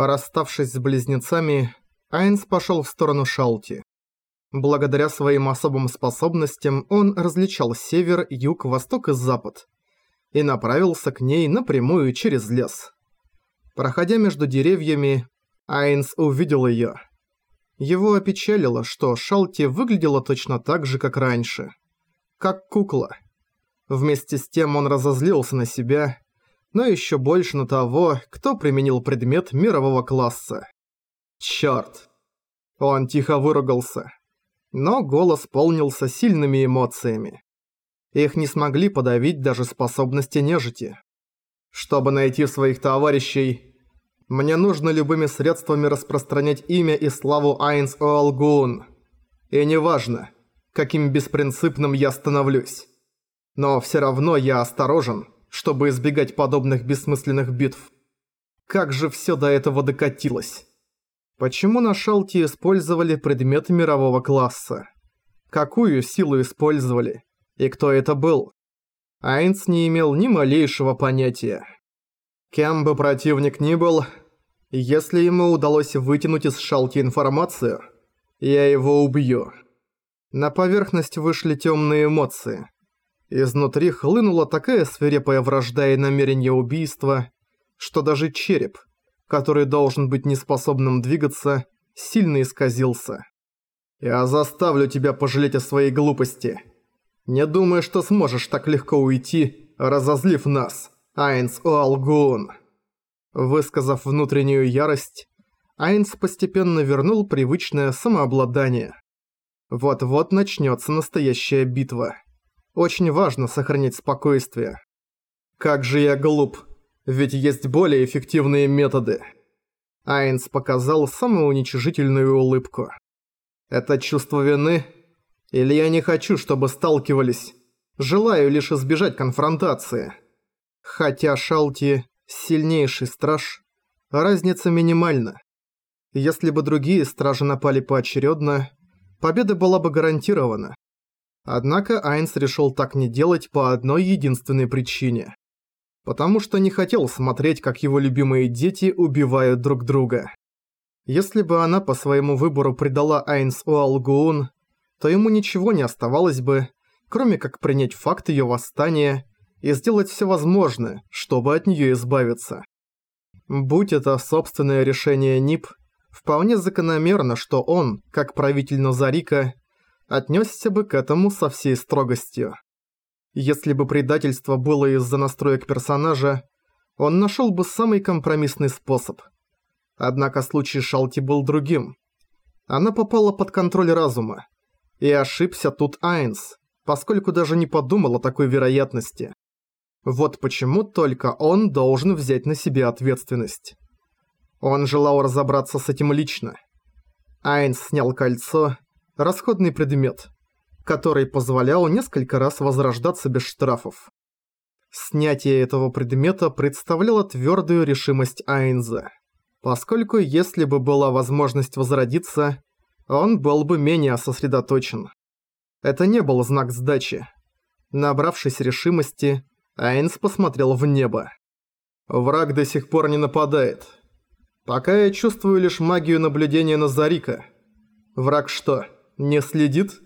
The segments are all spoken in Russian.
Расставшись с близнецами, Айнс пошел в сторону Шалти. Благодаря своим особым способностям он различал север, юг, восток и запад и направился к ней напрямую через лес. Проходя между деревьями, Айнс увидел её. Его опечалило, что Шалти выглядела точно так же, как раньше. Как кукла. Вместе с тем он разозлился на себя, но ещё больше на того, кто применил предмет мирового класса. Чёрт. Он тихо выругался. Но голос полнился сильными эмоциями. Их не смогли подавить даже способности нежити. Чтобы найти своих товарищей, мне нужно любыми средствами распространять имя и славу Айнс Оалгун. И неважно, каким беспринципным я становлюсь. Но все равно я осторожен, чтобы избегать подобных бессмысленных битв. Как же все до этого докатилось? Почему на Шалте использовали предмет мирового класса? Какую силу использовали? И кто это был? Айнс не имел ни малейшего понятия. Кем бы противник ни был, если ему удалось вытянуть из шалки информацию, я его убью. На поверхность вышли темные эмоции. Изнутри хлынула такая свирепая вражда и намерение убийства, что даже череп, который должен быть неспособным двигаться, сильно исказился. «Я заставлю тебя пожалеть о своей глупости. Не думай, что сможешь так легко уйти, разозлив нас». Айнс Уалгун. Высказав внутреннюю ярость, Айнс постепенно вернул привычное самообладание. Вот-вот начнется настоящая битва. Очень важно сохранить спокойствие. Как же я глуп, ведь есть более эффективные методы. Айнс показал самоуничижительную улыбку. Это чувство вины? Или я не хочу, чтобы сталкивались? Желаю лишь избежать конфронтации. Хотя Шалти – сильнейший страж, разница минимальна. Если бы другие стражи напали поочередно, победа была бы гарантирована. Однако Айнс решил так не делать по одной единственной причине. Потому что не хотел смотреть, как его любимые дети убивают друг друга. Если бы она по своему выбору предала Айнс Уалгуун, то ему ничего не оставалось бы, кроме как принять факт ее восстания и сделать все возможное, чтобы от нее избавиться. Будь это собственное решение НИП, вполне закономерно, что он, как правитель Назарика, отнесся бы к этому со всей строгостью. Если бы предательство было из-за настроек персонажа, он нашел бы самый компромиссный способ. Однако случай Шалти был другим. Она попала под контроль разума. И ошибся тут Айнс, поскольку даже не подумал о такой вероятности. Вот почему только он должен взять на себя ответственность. Он желал разобраться с этим лично. Айнс снял кольцо, расходный предмет, который позволял несколько раз возрождаться без штрафов. Снятие этого предмета представляло твердую решимость Айнза, поскольку если бы была возможность возродиться, он был бы менее сосредоточен. Это не был знак сдачи. Набравшись решимости, Айнс посмотрел в небо. Враг до сих пор не нападает. Пока я чувствую лишь магию наблюдения Назарика. Враг что, не следит?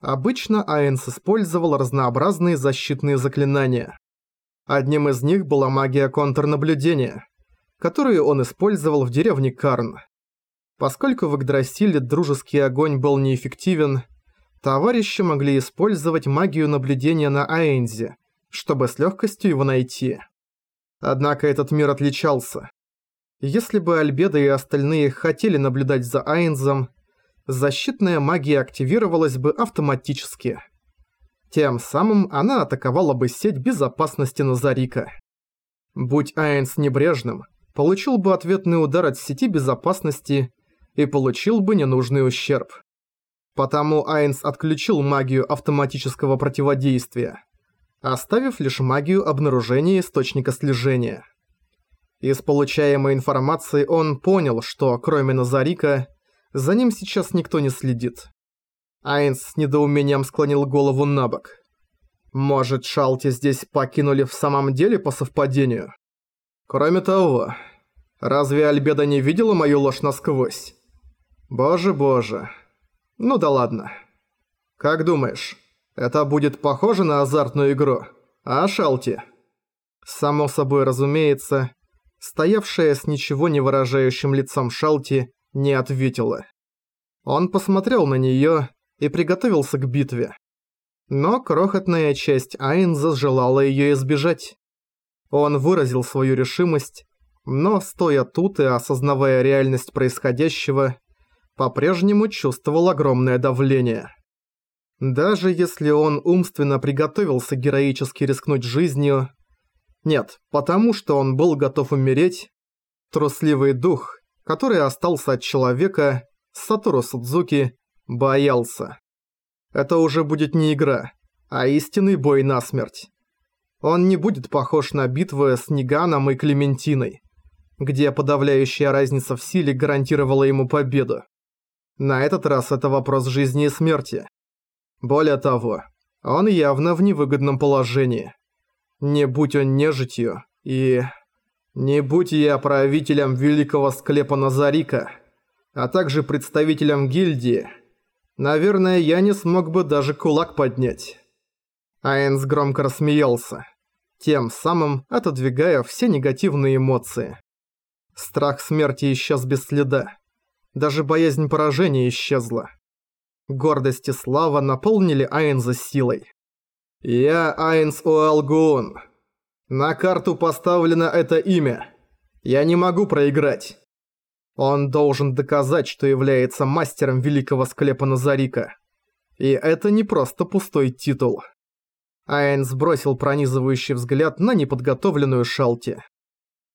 Обычно Айнс использовал разнообразные защитные заклинания. Одним из них была магия контрнаблюдения, которую он использовал в деревне Карн. Поскольку в Игдрасиле дружеский огонь был неэффективен, товарищи могли использовать магию наблюдения на Айнзе, чтобы с легкостью его найти. Однако этот мир отличался. Если бы Альбеда и остальные хотели наблюдать за Айнзом, защитная магия активировалась бы автоматически. Тем самым она атаковала бы сеть безопасности Назарика. Будь Айнс небрежным, получил бы ответный удар от сети безопасности и получил бы ненужный ущерб. Потому Айнс отключил магию автоматического противодействия оставив лишь магию обнаружения источника слежения. Из получаемой информации он понял, что кроме Назарика, за ним сейчас никто не следит. Айнс с недоумением склонил голову на бок. Может, Шалти здесь покинули в самом деле по совпадению? Кроме того, Разве Альбеда не видела мою ложь насквозь? Боже-боже. Ну да ладно. Как думаешь, это будет похоже на азартную игру? А, Шалти? Само собой разумеется, стоявшая с ничего не выражающим лицом Шалти не ответила. Он посмотрел на неё и приготовился к битве. Но крохотная часть Айнза желала её избежать. Он выразил свою решимость, но, стоя тут и осознавая реальность происходящего, по-прежнему чувствовал огромное давление. Даже если он умственно приготовился героически рискнуть жизнью, нет, потому что он был готов умереть, трусливый дух, который остался от человека, Сатору Судзуки, боялся. Это уже будет не игра, а истинный бой насмерть. Он не будет похож на битвы с Ниганом и Клементиной, где подавляющая разница в силе гарантировала ему победу. На этот раз это вопрос жизни и смерти. Более того, он явно в невыгодном положении. Не будь он нежитью, и... Не будь я правителем великого склепа Назарика, а также представителем гильдии, наверное, я не смог бы даже кулак поднять. Айнс громко рассмеялся, тем самым отодвигая все негативные эмоции. Страх смерти исчез без следа. Даже боязнь поражения исчезла. Гордость и слава наполнили Айнза силой. «Я Айнс Уэлгуун. На карту поставлено это имя. Я не могу проиграть. Он должен доказать, что является мастером великого склепа Назарика. И это не просто пустой титул». Айнс бросил пронизывающий взгляд на неподготовленную Шалти.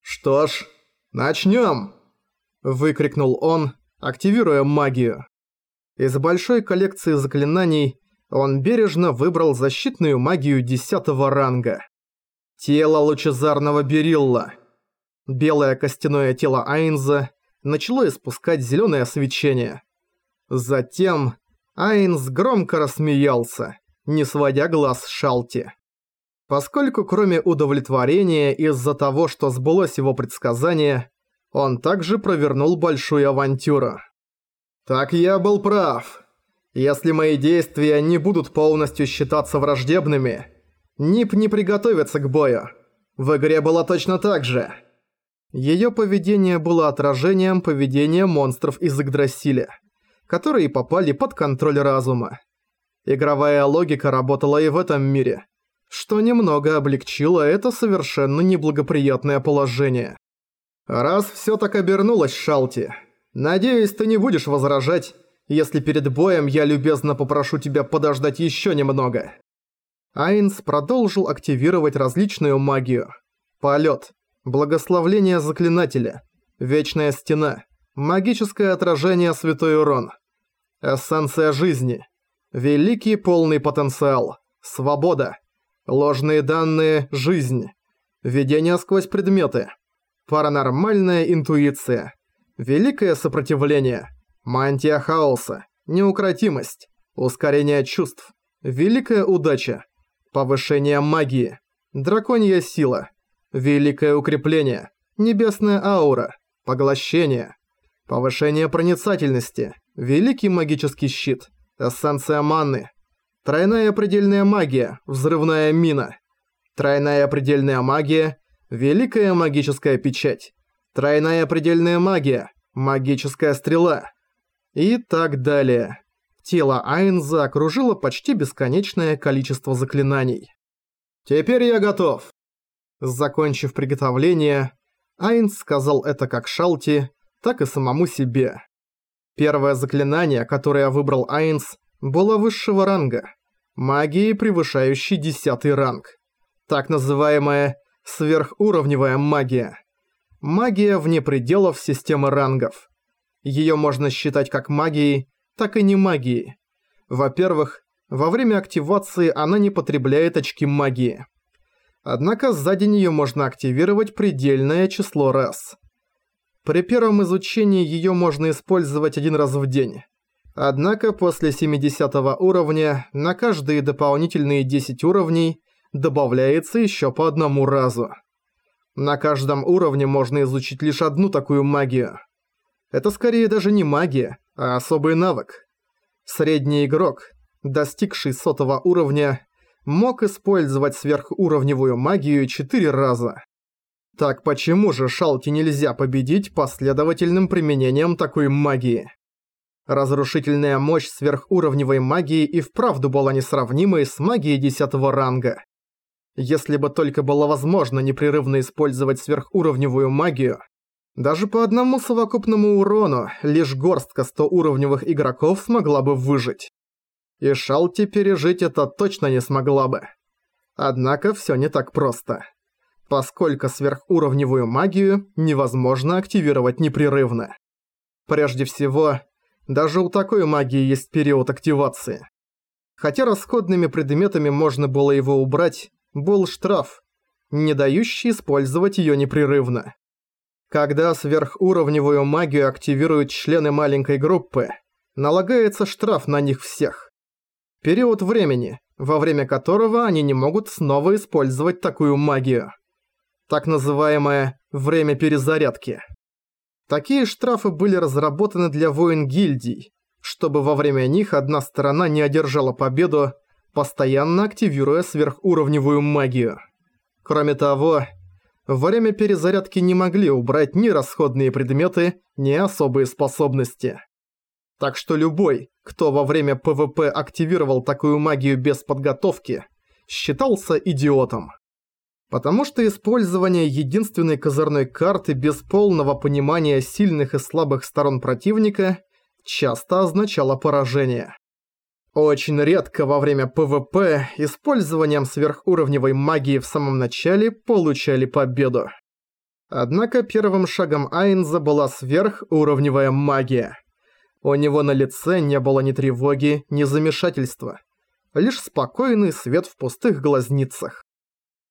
«Что ж, начнем!» – выкрикнул он, активируя магию. Из большой коллекции заклинаний он бережно выбрал защитную магию десятого ранга. Тело лучезарного берилла. Белое костяное тело Айнза начало испускать зеленое свечение. Затем Айнз громко рассмеялся, не сводя глаз с Шалти. Поскольку кроме удовлетворения из-за того, что сбылось его предсказание, он также провернул большую авантюру. Так я был прав. Если мои действия не будут полностью считаться враждебными, Нип не приготовится к бою. В игре было точно так же. Её поведение было отражением поведения монстров из Игдрасиля, которые попали под контроль разума. Игровая логика работала и в этом мире, что немного облегчило это совершенно неблагоприятное положение. Раз всё так обернулось, Шалти, Надеюсь, ты не будешь возражать, если перед боем я любезно попрошу тебя подождать еще немного. Айнс продолжил активировать различную магию. Полет, благословление заклинателя, вечная стена, магическое отражение святой урон, эссенция жизни, великий полный потенциал, свобода, ложные данные жизнь, видение сквозь предметы, паранормальная интуиция, Великое сопротивление, мантия хаоса, неукротимость, ускорение чувств, великая удача, повышение магии, драконья сила, великое укрепление, небесная аура, поглощение, повышение проницательности, великий магический щит, эссенция маны, тройная предельная магия, взрывная мина, тройная предельная магия, великая магическая печать, Тройная предельная магия, магическая стрела. И так далее. Тело Айнза окружило почти бесконечное количество заклинаний. «Теперь я готов!» Закончив приготовление, Айнз сказал это как Шалти, так и самому себе. Первое заклинание, которое выбрал Айнз, было высшего ранга, магии, превышающей десятый ранг. Так называемая сверхуровневая магия. Магия вне пределов системы рангов. Её можно считать как магией, так и не магией. Во-первых, во время активации она не потребляет очки магии. Однако сзади неё можно активировать предельное число раз. При первом изучении её можно использовать один раз в день. Однако после 70 уровня на каждые дополнительные 10 уровней добавляется ещё по одному разу. На каждом уровне можно изучить лишь одну такую магию. Это скорее даже не магия, особый навык. Средний игрок, достигший сотого уровня, мог использовать сверхуровневую магию четыре раза. Так почему же Шалти нельзя победить последовательным применением такой магии? Разрушительная мощь сверхуровневой магии и вправду была несравнимой с магией десятого ранга. Если бы только было возможно непрерывно использовать сверхуровневую магию, даже по одному совокупному урону лишь горстка 100-уровневых игроков смогла бы выжить. И Шалти пережить это точно не смогла бы. Однако всё не так просто. Поскольку сверхуровневую магию невозможно активировать непрерывно. Прежде всего, даже у такой магии есть период активации. Хотя расходными предметами можно было его убрать, был штраф, не дающий использовать её непрерывно. Когда сверхуровневую магию активируют члены маленькой группы, налагается штраф на них всех. Период времени, во время которого они не могут снова использовать такую магию. Так называемое «время перезарядки». Такие штрафы были разработаны для воин гильдий, чтобы во время них одна сторона не одержала победу, постоянно активируя сверхуровневую магию. Кроме того, во время перезарядки не могли убрать ни расходные предметы, ни особые способности. Так что любой, кто во время ПВП активировал такую магию без подготовки, считался идиотом. Потому что использование единственной козырной карты без полного понимания сильных и слабых сторон противника часто означало поражение. Очень редко во время ПВП использованием сверхуровневой магии в самом начале получали победу. Однако первым шагом Айнза была сверхуровневая магия. У него на лице не было ни тревоги, ни замешательства. Лишь спокойный свет в пустых глазницах.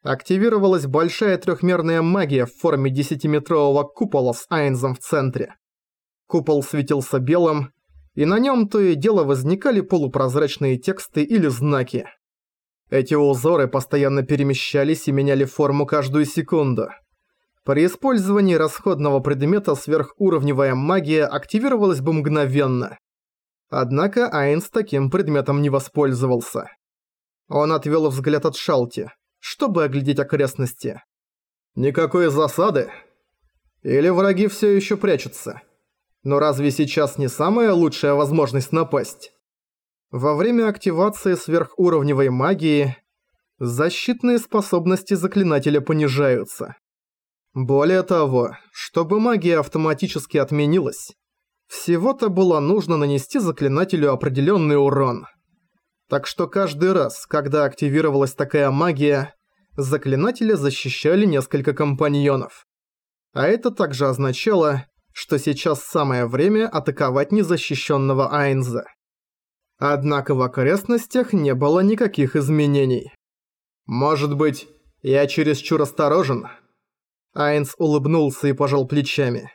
Активировалась большая трехмерная магия в форме десятиметрового купола с Айнзом в центре. Купол светился белым, и на нем то и дело возникали полупрозрачные тексты или знаки. Эти узоры постоянно перемещались и меняли форму каждую секунду. При использовании расходного предмета сверхуровневая магия активировалась бы мгновенно. Однако Айн с таким предметом не воспользовался. Он отвел взгляд от Шалти, чтобы оглядеть окрестности. «Никакой засады? Или враги все еще прячутся?» Но разве сейчас не самая лучшая возможность напасть? Во время активации сверхуровневой магии защитные способности заклинателя понижаются. Более того, чтобы магия автоматически отменилась, всего-то было нужно нанести заклинателю определенный урон. Так что каждый раз, когда активировалась такая магия, заклинателя защищали несколько компаньонов. А это также означало, что сейчас самое время атаковать незащищенного Айнза. Однако в окрестностях не было никаких изменений. «Может быть, я чересчур осторожен?» Айнс улыбнулся и пожал плечами.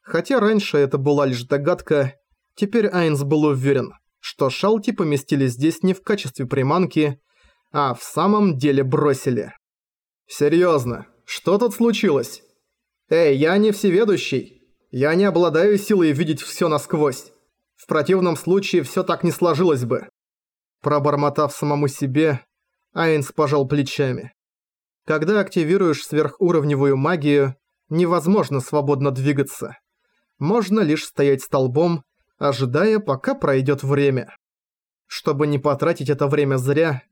Хотя раньше это была лишь догадка, теперь Айнс был уверен, что шалти поместили здесь не в качестве приманки, а в самом деле бросили. «Серьёзно, что тут случилось? Эй, я не всеведущий. Я не обладаю силой видеть всё насквозь. В противном случае всё так не сложилось бы. Пробормотав самому себе, Айнс пожал плечами. Когда активируешь сверхуровневую магию, невозможно свободно двигаться. Можно лишь стоять столбом, ожидая, пока пройдет время. Чтобы не потратить это время зря,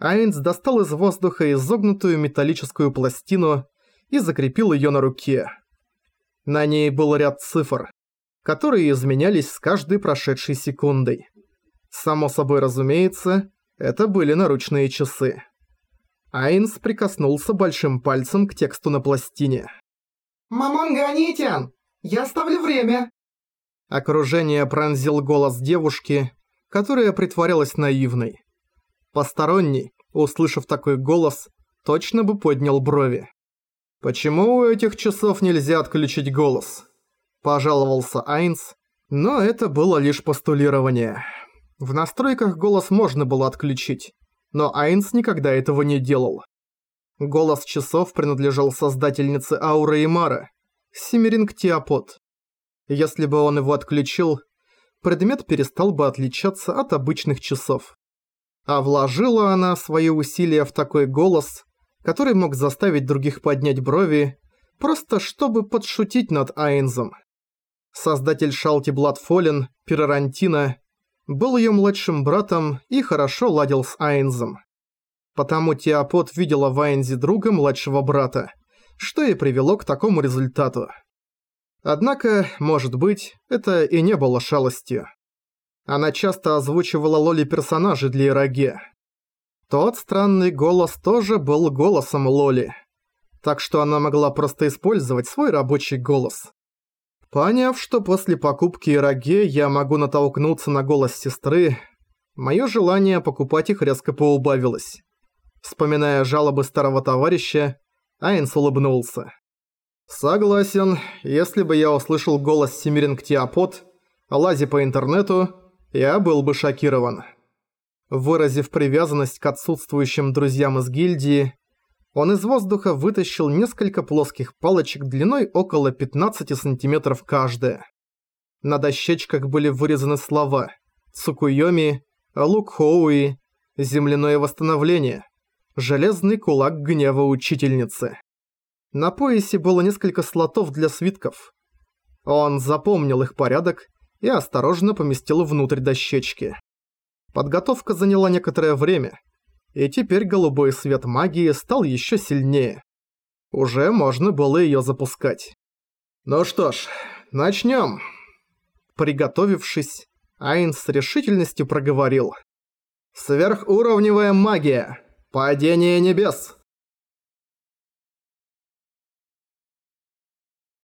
Айнс достал из воздуха изогнутую металлическую пластину и закрепил её на руке. На ней был ряд цифр, которые изменялись с каждой прошедшей секундой. Само собой разумеется, это были наручные часы. Айнс прикоснулся большим пальцем к тексту на пластине. «Мамонга Анитян, я ставлю время!» Окружение пронзил голос девушки, которая притворялась наивной. Посторонний, услышав такой голос, точно бы поднял брови. «Почему у этих часов нельзя отключить голос?» Пожаловался Айнс, но это было лишь постулирование. В настройках голос можно было отключить, но Айнс никогда этого не делал. Голос часов принадлежал создательнице Ауры и Мара, Семеринг Тиапот. Если бы он его отключил, предмет перестал бы отличаться от обычных часов. А вложила она свои усилия в такой голос, который мог заставить других поднять брови, просто чтобы подшутить над Айнзом. Создатель Шалти Бладфолен, Пирарантина, был ее младшим братом и хорошо ладил с Айнзом. Потому Теопот видела в Айнзе друга младшего брата, что и привело к такому результату. Однако, может быть, это и не было шалостью. Она часто озвучивала Лоли персонажей для Ираге. Тот странный голос тоже был голосом Лоли. Так что она могла просто использовать свой рабочий голос. Поняв, что после покупки Ираге я могу натолкнуться на голос сестры, мое желание покупать их резко поубавилось. Вспоминая жалобы старого товарища, Айнс улыбнулся. «Согласен, если бы я услышал голос Семиринг Тиапот, лази по интернету, я был бы шокирован». Выразив привязанность к отсутствующим друзьям из гильдии, он из воздуха вытащил несколько плоских палочек длиной около 15 сантиметров каждая. На дощечках были вырезаны слова «Цукуйоми», «Лукхоуи», «Земляное восстановление», «Железный кулак гнева учительницы». На поясе было несколько слотов для свитков. Он запомнил их порядок и осторожно поместил внутрь дощечки. Подготовка заняла некоторое время, и теперь голубой свет магии стал еще сильнее. Уже можно было ее запускать. Ну что ж, начнем. Приготовившись, Айн с решительностью проговорил. «Сверхуровневая магия! Падение небес!